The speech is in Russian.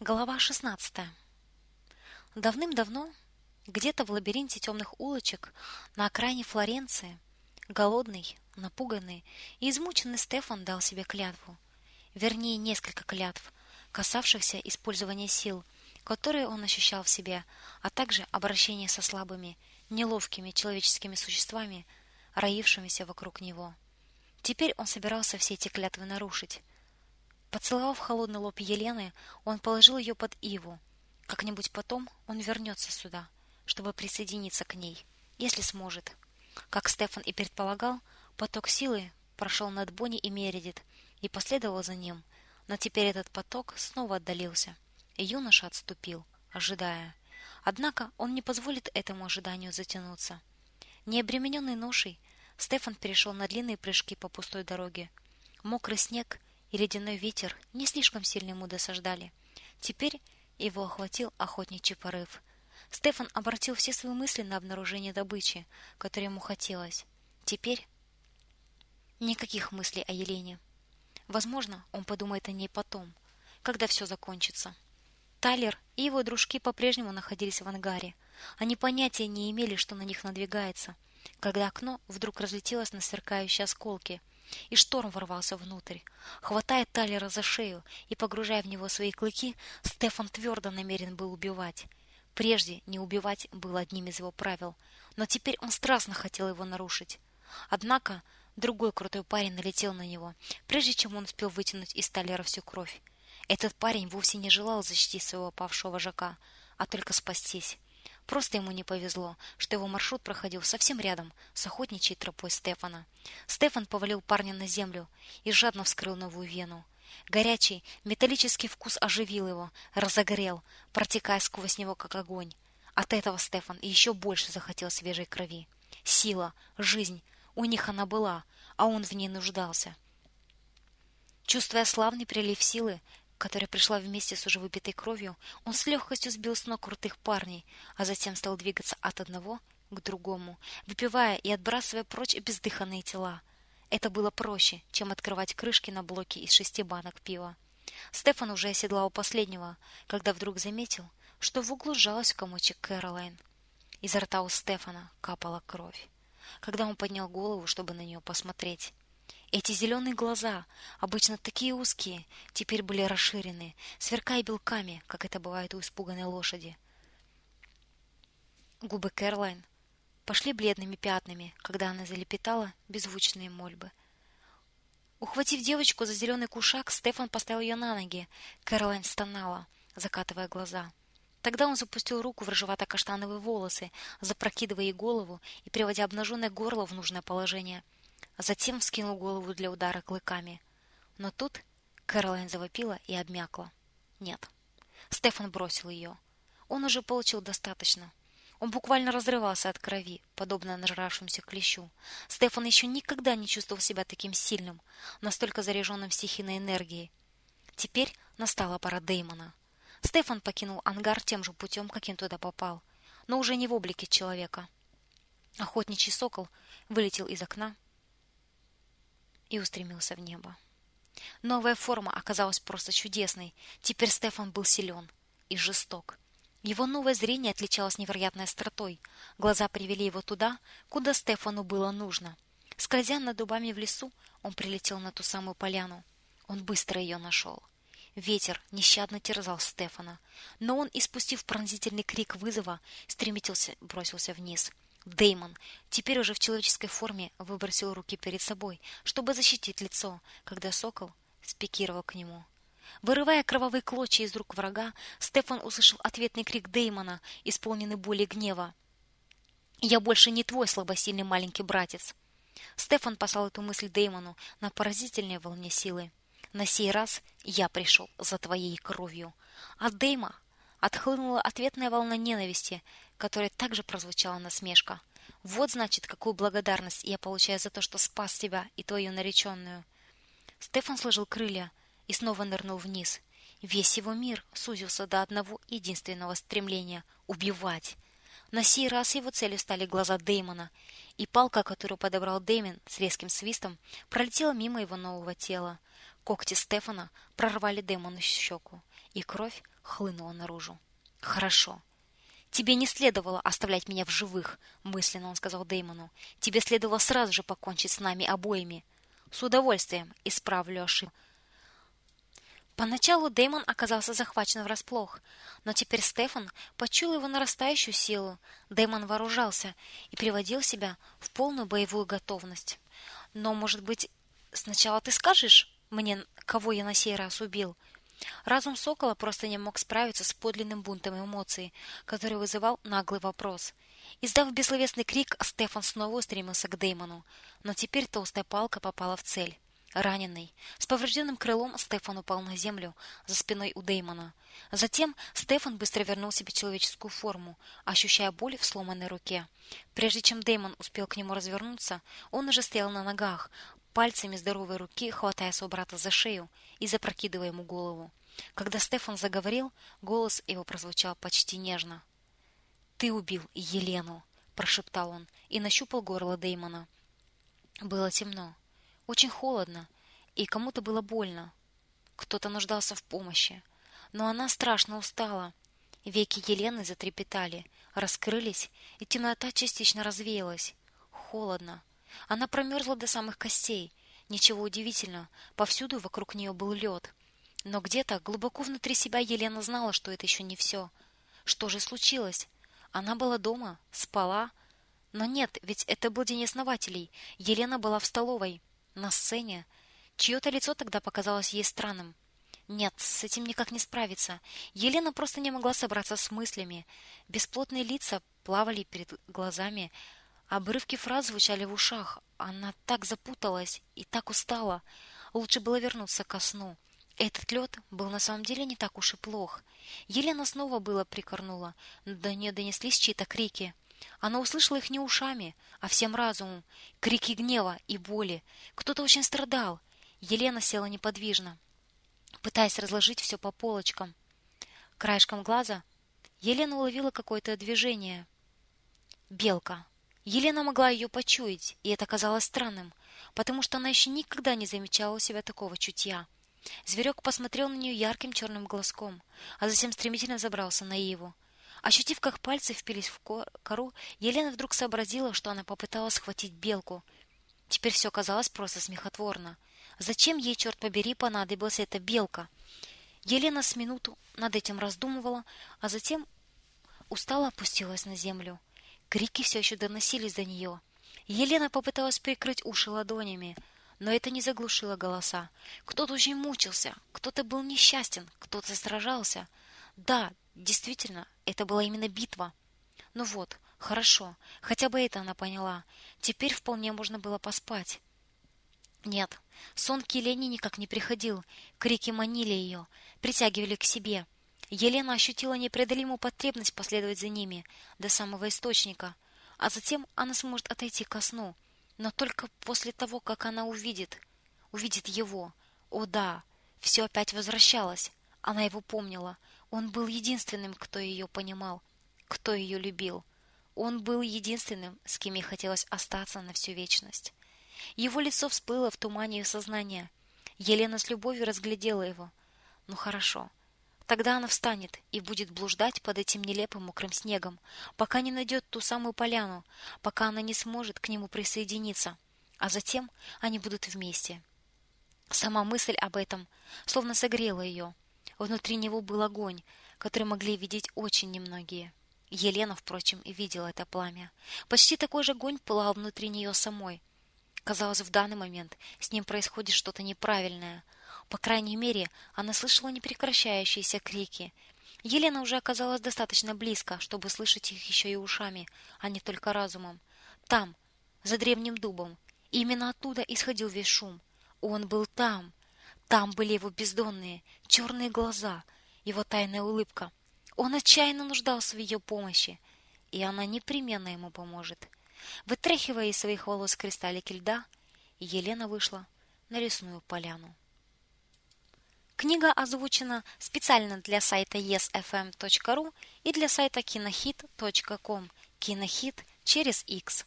Глава 16. Давным-давно, где-то в лабиринте темных улочек на окраине Флоренции, голодный, напуганный и измученный Стефан дал себе клятву, вернее, несколько клятв, касавшихся использования сил, которые он ощущал в себе, а также обращения со слабыми, неловкими человеческими существами, роившимися вокруг него. Теперь он собирался все эти клятвы нарушить, Поцеловав холодный лоб Елены, он положил ее под иву. Как-нибудь потом он вернется сюда, чтобы присоединиться к ней, если сможет. Как Стефан и предполагал, поток силы прошел над Бонни и Мередит и последовал за ним, но теперь этот поток снова отдалился, и юноша отступил, ожидая. Однако он не позволит этому ожиданию затянуться. Не обремененный ношей, Стефан перешел на длинные прыжки по пустой дороге. Мокрый снег и ледяной ветер не слишком сильно ему досаждали. Теперь его охватил охотничий порыв. Стефан обратил все свои мысли на обнаружение добычи, которой ему хотелось. Теперь никаких мыслей о Елене. Возможно, он подумает о ней потом, когда все закончится. Тайлер и его дружки по-прежнему находились в ангаре. Они понятия не имели, что на них надвигается, когда окно вдруг разлетелось на сверкающие осколки – и шторм ворвался внутрь. Хватая Талера за шею и погружая в него свои клыки, Стефан твердо намерен был убивать. Прежде не убивать было одним из его правил, но теперь он страстно хотел его нарушить. Однако другой крутой парень налетел на него, прежде чем он успел вытянуть из Талера всю кровь. Этот парень вовсе не желал защитить своего павшего вожака, а только спастись. Просто ему не повезло, что его маршрут проходил совсем рядом с охотничьей тропой Стефана. Стефан повалил парня на землю и жадно вскрыл новую вену. Горячий металлический вкус оживил его, разогрел, протекая сквозь него как огонь. От этого Стефан еще больше захотел свежей крови. Сила, жизнь, у них она была, а он в ней нуждался. Чувствуя славный прилив силы, которая пришла вместе с уже выпитой кровью, он с легкостью сбил с ног крутых парней, а затем стал двигаться от одного к другому, выпивая и отбрасывая прочь бездыханные тела. Это было проще, чем открывать крышки на блоке из шести банок пива. Стефан уже оседлал последнего, когда вдруг заметил, что в углу сжалась комочек Кэролайн. Изо рта у Стефана капала кровь. Когда он поднял голову, чтобы на нее посмотреть, эти зеленые глаза, обычно такие узкие, теперь были расширены, сверкая белками, как это бывает у испуганной лошади. Губы Кэролайн пошли бледными пятнами, когда она залепетала беззвучные мольбы. Ухватив девочку за зеленый кушак, Стефан поставил ее на ноги. Кэролайн стонала, закатывая глаза. Тогда он запустил руку в рыжевато-каштановые волосы, запрокидывая ей голову и приводя обнаженное горло в нужное положение – а затем вскинул голову для удара клыками. Но тут Кэролайн завопила и обмякла. Нет. Стефан бросил ее. Он уже получил достаточно. Он буквально разрывался от крови, подобно нажравшемуся клещу. Стефан еще никогда не чувствовал себя таким сильным, настолько заряженным стихийной энергией. Теперь настала пора Деймона. Стефан покинул ангар тем же путем, каким туда попал, но уже не в облике человека. Охотничий сокол вылетел из окна и устремился в небо. Новая форма оказалась просто чудесной. Теперь Стефан был силен и жесток. Его новое зрение отличалось невероятной остротой. Глаза привели его туда, куда Стефану было нужно. Скользя над дубами в лесу, он прилетел на ту самую поляну. Он быстро ее нашел. Ветер нещадно терзал Стефана, но он, испустив пронзительный крик вызова, стремительно бросился вниз — Деймон, теперь уже в человеческой форме, выбросил руки перед собой, чтобы защитить лицо, когда сокол спикировал к нему. Вырывая кровавые клочья из рук врага, Стефан услышал ответный крик Деймона, исполненный боли и гнева. «Я больше не твой слабосильный маленький братец!» Стефан послал эту мысль Деймону на поразительной волне силы. «На сей раз я пришел за твоей кровью!» От Дейма отхлынула ответная волна ненависти, которой также прозвучала насмешка. Вот значит, какую благодарность я получаю за то, что спас тебя и твою нареченную. Стефан сложил крылья и снова нырнул вниз. Весь его мир сузился до одного единственного стремления убивать. На сей раз его целью стали глаза Дэймона, и палка, которую подобрал Дэймон с резким свистом, пролетела мимо его нового тела. Когти Стефана прорвали Дэймону щеку, и кровь хлынула наружу. Хорошо. Тебе не следовало оставлять меня в живых, мысленно он сказал Деймону. Тебе следовало сразу же покончить с нами обоими. С удовольствием исправлю ошибку. Поначалу Дэймон оказался захвачен врасплох, но теперь Стефан почуял его нарастающую силу. Дэймон вооружался и приводил себя в полную боевую готовность. Но, может быть, сначала ты скажешь мне, кого я на сей раз убил? Разум Сокола просто не мог справиться с подлинным бунтом эмоций, который вызывал наглый вопрос. Издав бессловесный крик, Стефан снова устремился к Дэймону, но теперь толстая палка попала в цель. Раненый, с поврежденным крылом, Стефан упал на землю за спиной у Деймона. Затем Стефан быстро вернул себе человеческую форму, ощущая боль в сломанной руке. Прежде чем Деймон успел к нему развернуться, он уже стоял на ногах, пальцами здоровой руки хватая брата за шею и запрокидывая ему голову. Когда Стефан заговорил, голос его прозвучал почти нежно. «Ты убил Елену!» – прошептал он и нащупал горло Деймона. Было темно. Очень холодно, и кому-то было больно. Кто-то нуждался в помощи, но она страшно устала. Веки Елены затрепетали, раскрылись, и темнота частично развеялась. Холодно. Она промерзла до самых костей. Ничего удивительного, повсюду вокруг нее был лед. Но где-то глубоко внутри себя Елена знала, что это еще не все. Что же случилось? Она была дома, спала. Но нет, ведь это был день основателей. Елена была в столовой на сцене. Чье-то лицо тогда показалось ей странным. Нет, с этим никак не справиться. Елена просто не могла собраться с мыслями. Бесплотные лица плавали перед глазами, обрывки фраз звучали в ушах. Она так запуталась и так устала. Лучше было вернуться ко сну. Этот лед был на самом деле не так уж и плох. Елена снова было прикорнула, до нее донеслись чьи-то крики. Она услышала их не ушами, а всем разумом. Крики гнева и боли. Кто-то очень страдал. Елена села неподвижно, пытаясь разложить все по полочкам. Краешком глаза Елена уловила какое-то движение. Белка. Елена могла ее почуять, и это казалось странным, потому что она еще никогда не замечала у себя такого чутья. Зверек посмотрел на нее ярким черным глазком, а затем стремительно забрался на Иву. Ощутив, как пальцы впились в кору, Елена вдруг сообразила, что она попыталась схватить белку. Теперь все казалось просто смехотворно. Зачем ей, черт побери, понадобилась эта белка? Елена с минуту над этим раздумывала, а затем устало опустилась на землю. Крики все еще доносились до нее. Елена попыталась прикрыть уши ладонями, но это не заглушило голоса. Кто-то очень мучился, кто-то был несчастен, кто-то сражался. Да, действительно, это была именно битва. Ну вот, хорошо, хотя бы это она поняла. Теперь вполне можно было поспать. Нет, сон к Елене никак не приходил. Крики манили ее, притягивали к себе. Елена ощутила непреодолимую потребность последовать за ними до самого источника, а затем она сможет отойти ко сну, но только после того, как она увидит, увидит его. О да, все опять возвращалось. Она его помнила. Он был единственным, кто ее понимал, кто ее любил. Он был единственным, с кем ей хотелось остаться на всю вечность. Его лицо всплыло в тумане ее сознания. Елена с любовью разглядела его. Ну хорошо. Тогда она встанет и будет блуждать под этим нелепым мокрым снегом, пока не найдет ту самую поляну, пока она не сможет к нему присоединиться, а затем они будут вместе. Сама мысль об этом словно согрела ее. Внутри него был огонь, который могли видеть очень немногие. Елена, впрочем, и видела это пламя. Почти такой же огонь пылал внутри нее самой. Казалось, в данный момент с ним происходит что-то неправильное. По крайней мере, она слышала непрекращающиеся крики. Елена уже оказалась достаточно близко, чтобы слышать их еще и ушами, а не только разумом. Там, за древним дубом, именно оттуда исходил весь шум. Он был там, там были его бездонные, черные глаза, его тайная улыбка. Он отчаянно нуждался в ее помощи, и она непременно ему поможет. Вытряхивая из своих волос кристаллики льда, Елена вышла на лесную поляну. Книга озвучена специально для сайта yesfm.ru и для сайта kinohit.com. Кинохит через X.